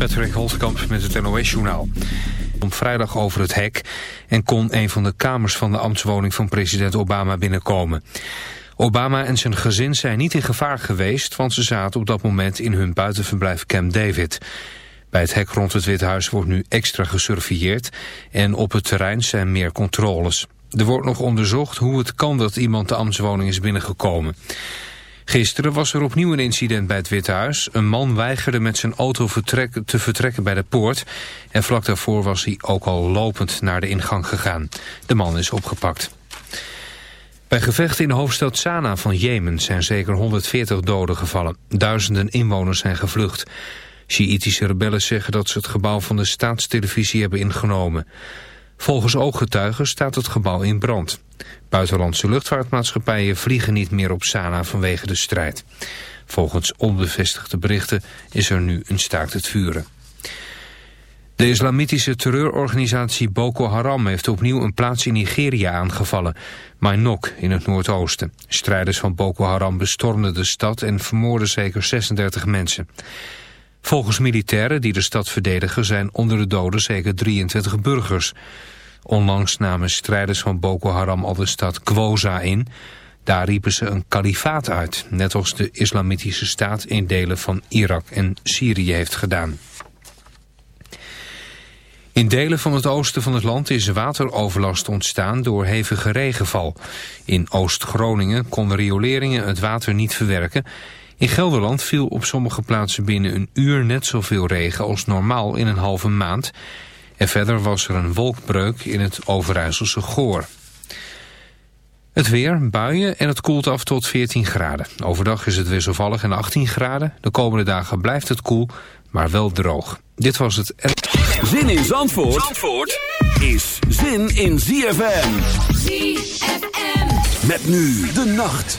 Patrick Holtkamp met het NOS-journaal. Om vrijdag over het hek en kon een van de kamers van de ambtswoning van president Obama binnenkomen. Obama en zijn gezin zijn niet in gevaar geweest, want ze zaten op dat moment in hun buitenverblijf Camp David. Bij het hek rond het Witte Huis wordt nu extra gesurveilleerd en op het terrein zijn meer controles. Er wordt nog onderzocht hoe het kan dat iemand de ambtswoning is binnengekomen. Gisteren was er opnieuw een incident bij het Witte Huis. Een man weigerde met zijn auto te vertrekken bij de poort. En vlak daarvoor was hij ook al lopend naar de ingang gegaan. De man is opgepakt. Bij gevechten in de hoofdstad Sanaa van Jemen zijn zeker 140 doden gevallen. Duizenden inwoners zijn gevlucht. Sjiitische rebellen zeggen dat ze het gebouw van de staatstelevisie hebben ingenomen. Volgens ooggetuigen staat het gebouw in brand. Buitenlandse luchtvaartmaatschappijen vliegen niet meer op Sanaa vanwege de strijd. Volgens onbevestigde berichten is er nu een staakt het vuren. De islamitische terreurorganisatie Boko Haram heeft opnieuw een plaats in Nigeria aangevallen. Mainok in het noordoosten. Strijders van Boko Haram bestormden de stad en vermoorden zeker 36 mensen. Volgens militairen die de stad verdedigen zijn onder de doden zeker 23 burgers. Onlangs namen strijders van Boko Haram al de stad Kwoza in. Daar riepen ze een kalifaat uit, net als de islamitische staat in delen van Irak en Syrië heeft gedaan. In delen van het oosten van het land is wateroverlast ontstaan door hevige regenval. In Oost-Groningen konden rioleringen het water niet verwerken in Gelderland viel op sommige plaatsen binnen een uur net zoveel regen als normaal in een halve maand. En verder was er een wolkbreuk in het Overijsselse Goor. Het weer, buien en het koelt af tot 14 graden. Overdag is het wisselvallig en 18 graden. De komende dagen blijft het koel, maar wel droog. Dit was het... Zin in Zandvoort, Zandvoort is zin in ZFM. ZFM. Met nu de nacht.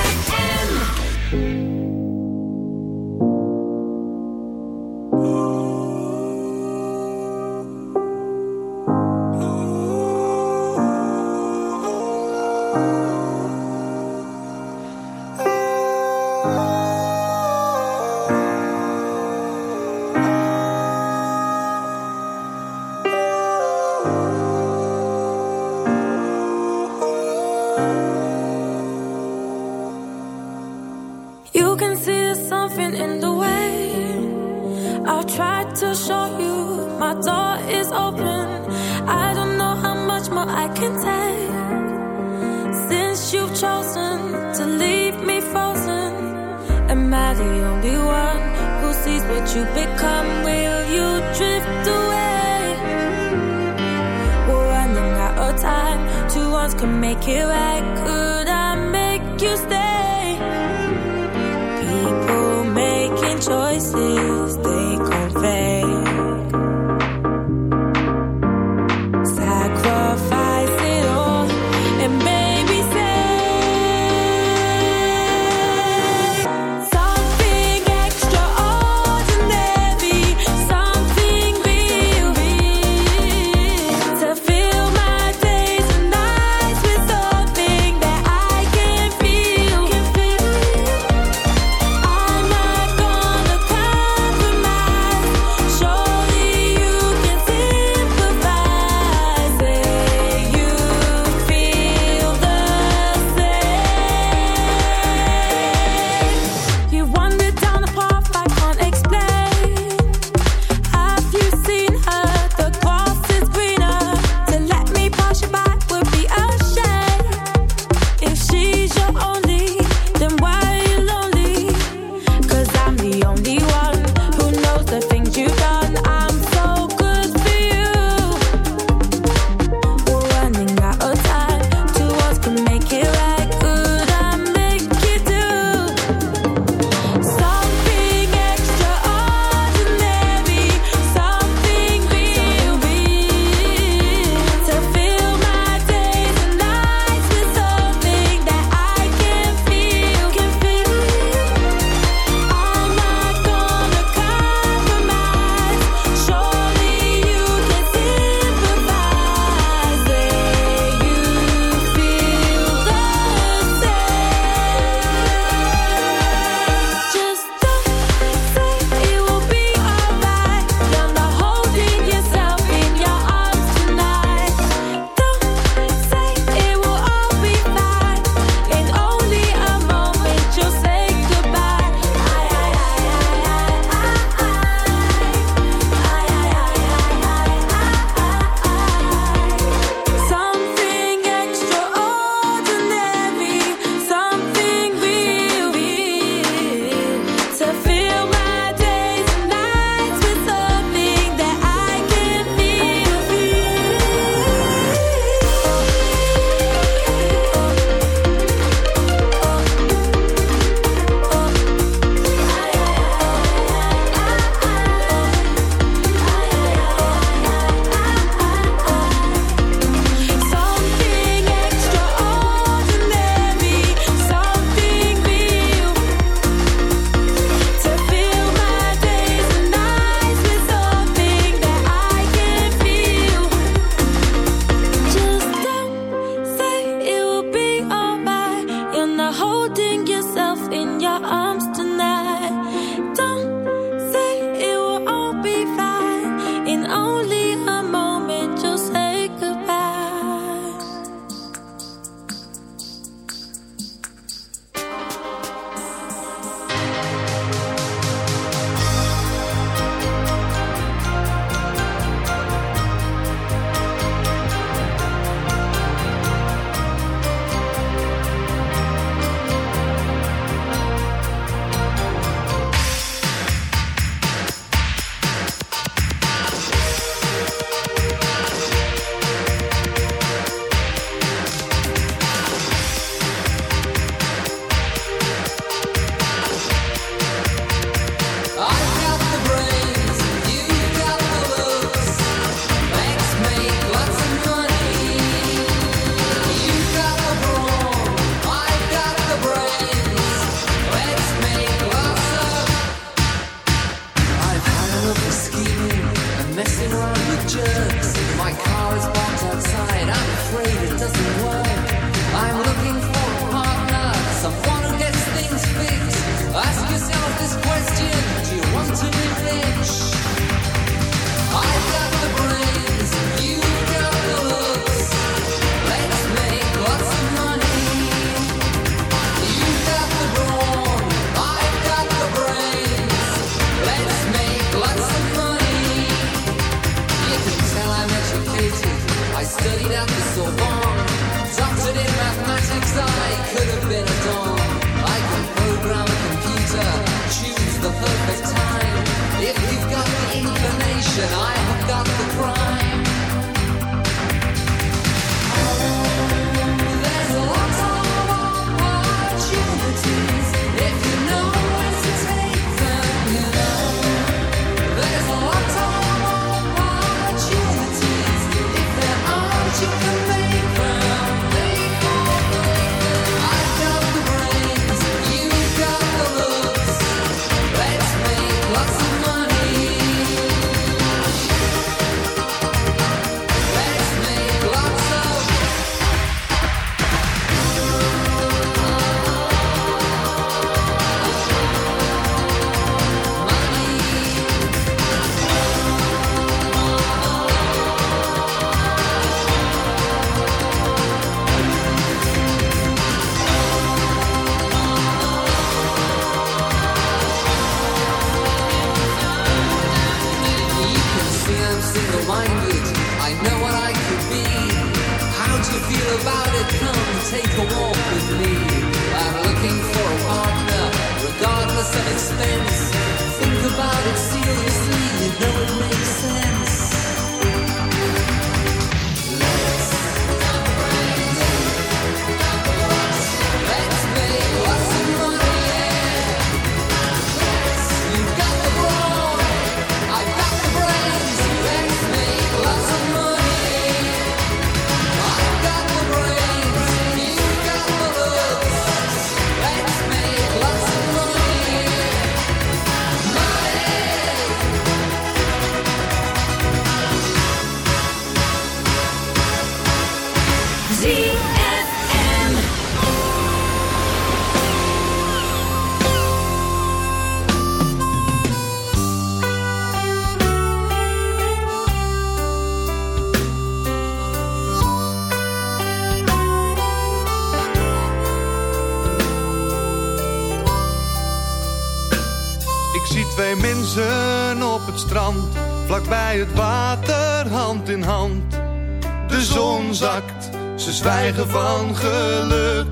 Zwijgen van geluk.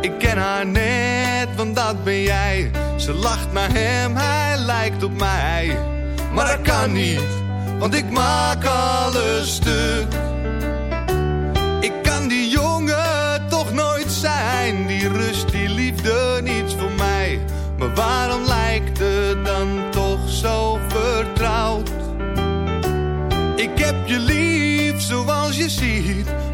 Ik ken haar net, want dat ben jij. Ze lacht naar hem, hij lijkt op mij. Maar dat kan niet, want ik maak alles stuk.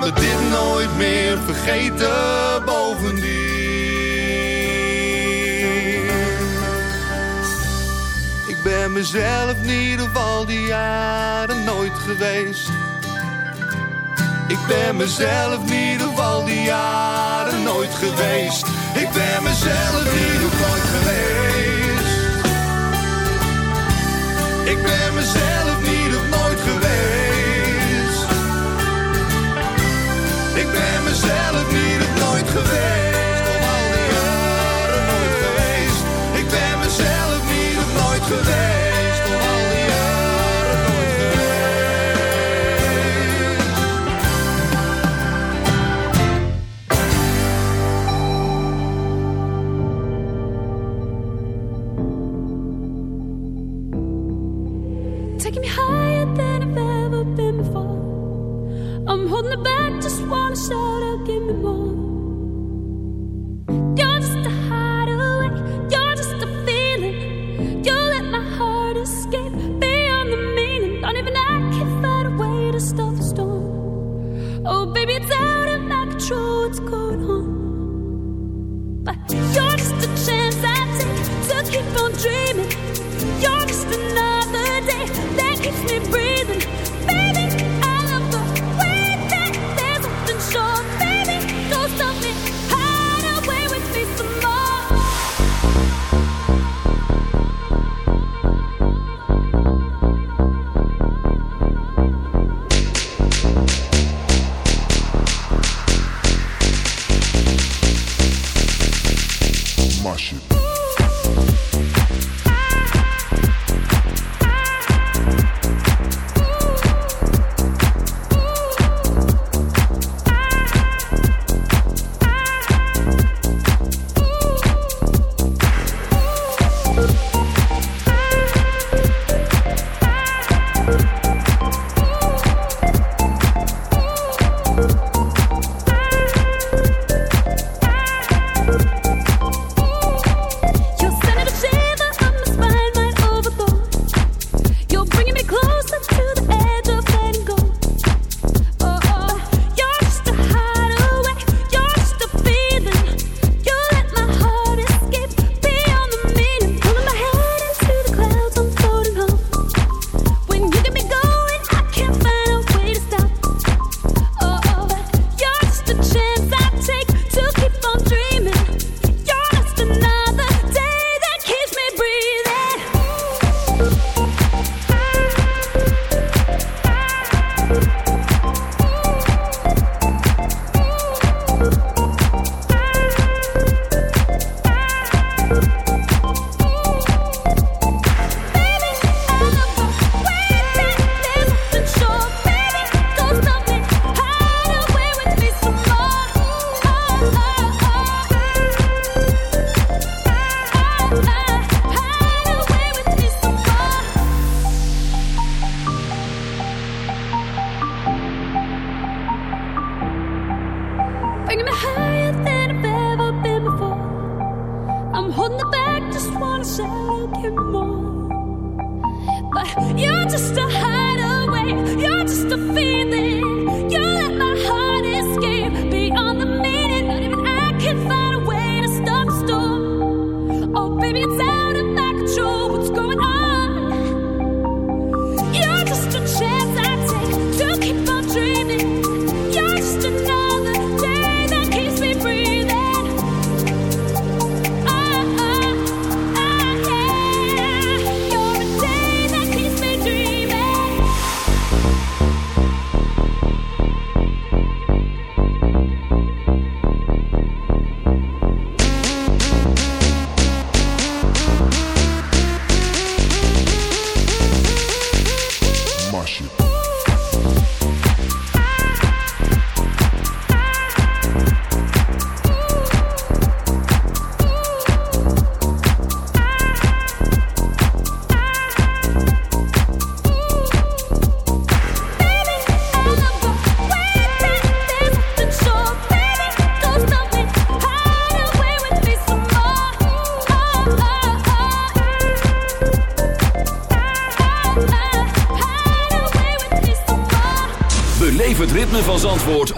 laat dit nooit meer vergeten bovendien. Ik ben mezelf niet ieder geval die jaren nooit geweest. Ik ben mezelf niet ieder geval die jaren nooit geweest. Ik ben mezelf niet nooit geweest. Ik ben mezelf. Ik ben mezelf niet, nooit geweest.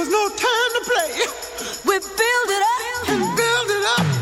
Was no time to play. We build it up and build it up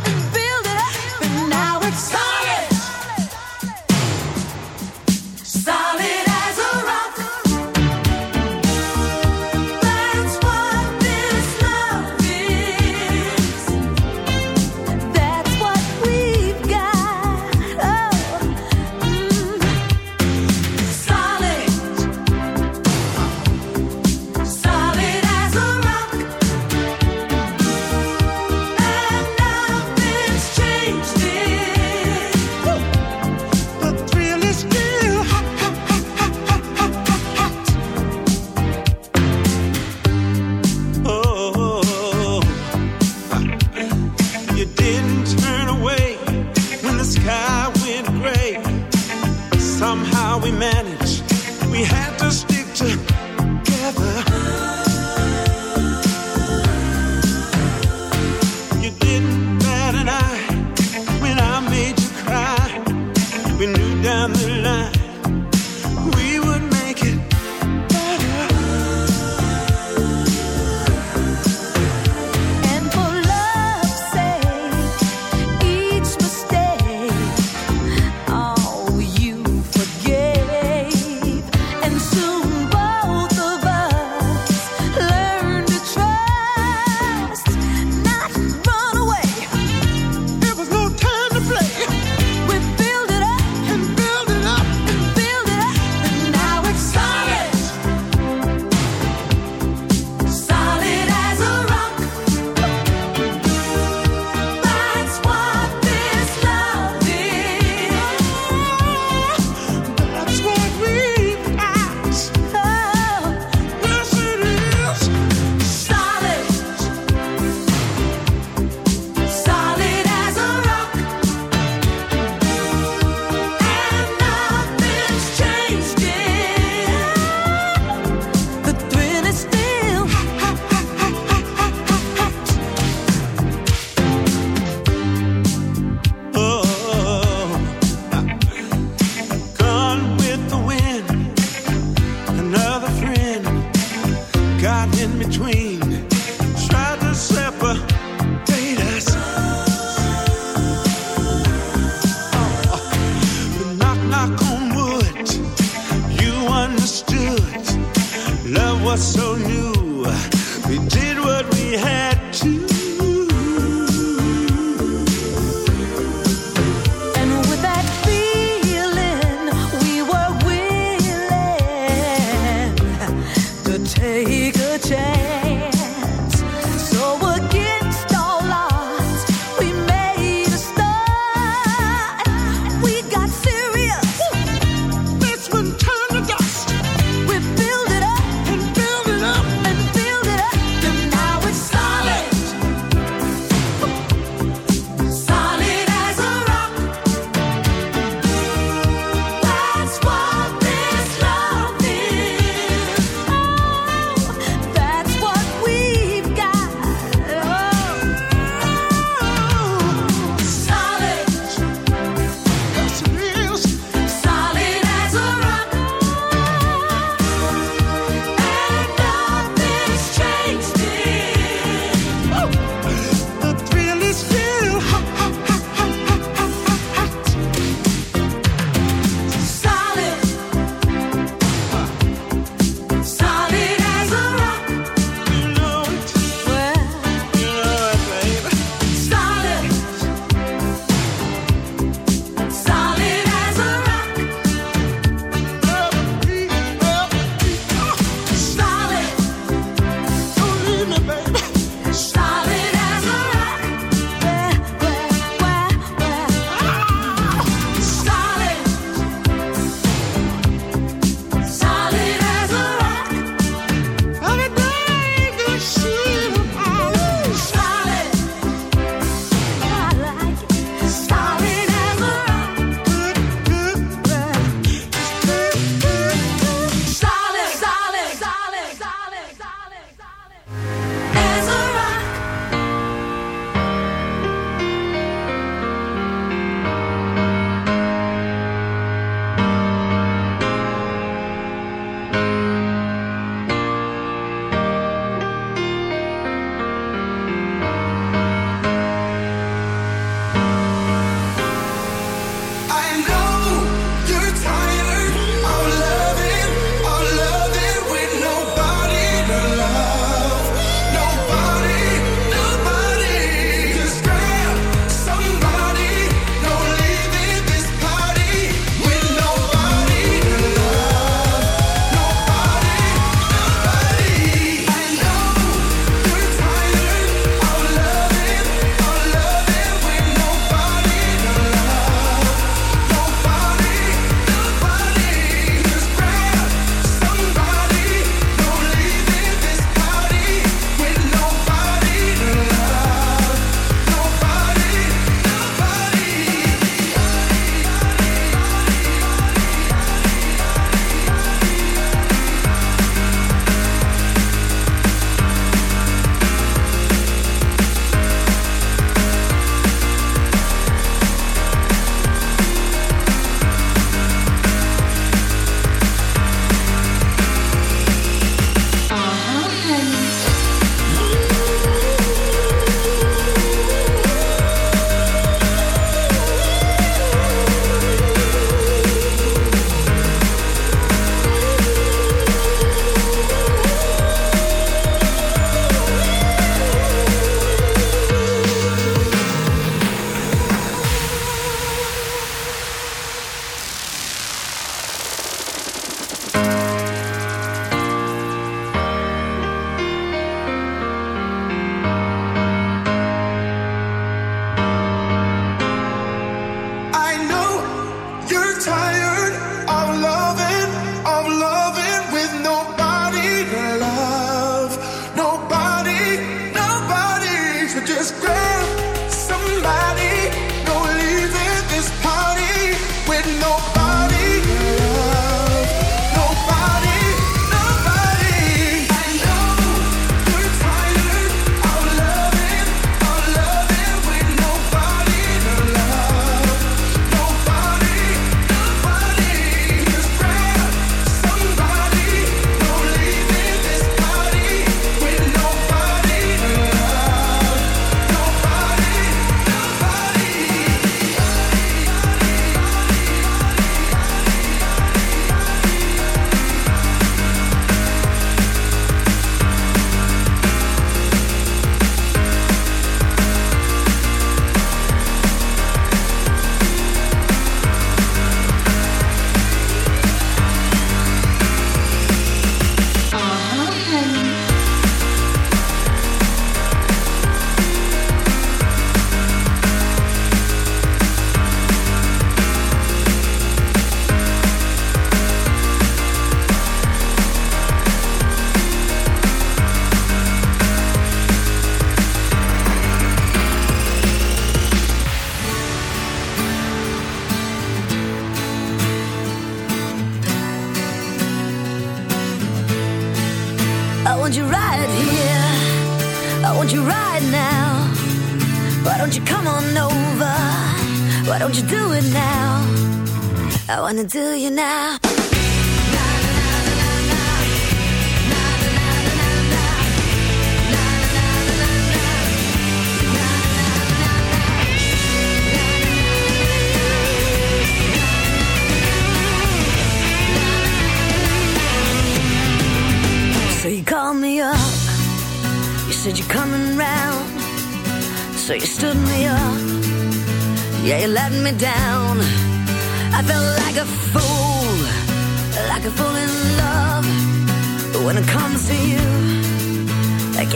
wanna do you now.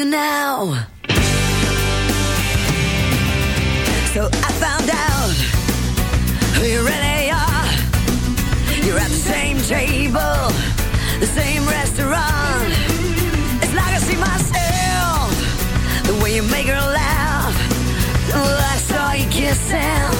You now. So I found out who you really are. You're at the same table, the same restaurant. It's like I see myself, the way you make her laugh. Well, I saw you kissing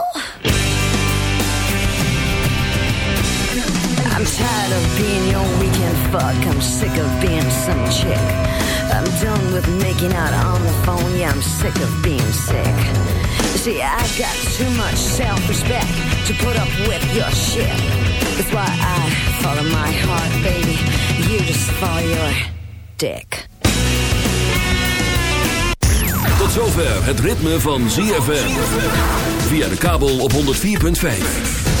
I'm tired of being your weekend fuck. I'm sick of being some chick. I'm done with making out on the phone. Yeah, I'm sick of being sick. See, I got too much self-respect to put up with your shit. That's why I follow my heart, baby. You just follow your dick. Tot zover het ritme van ZFM. Via de kabel op 104.5.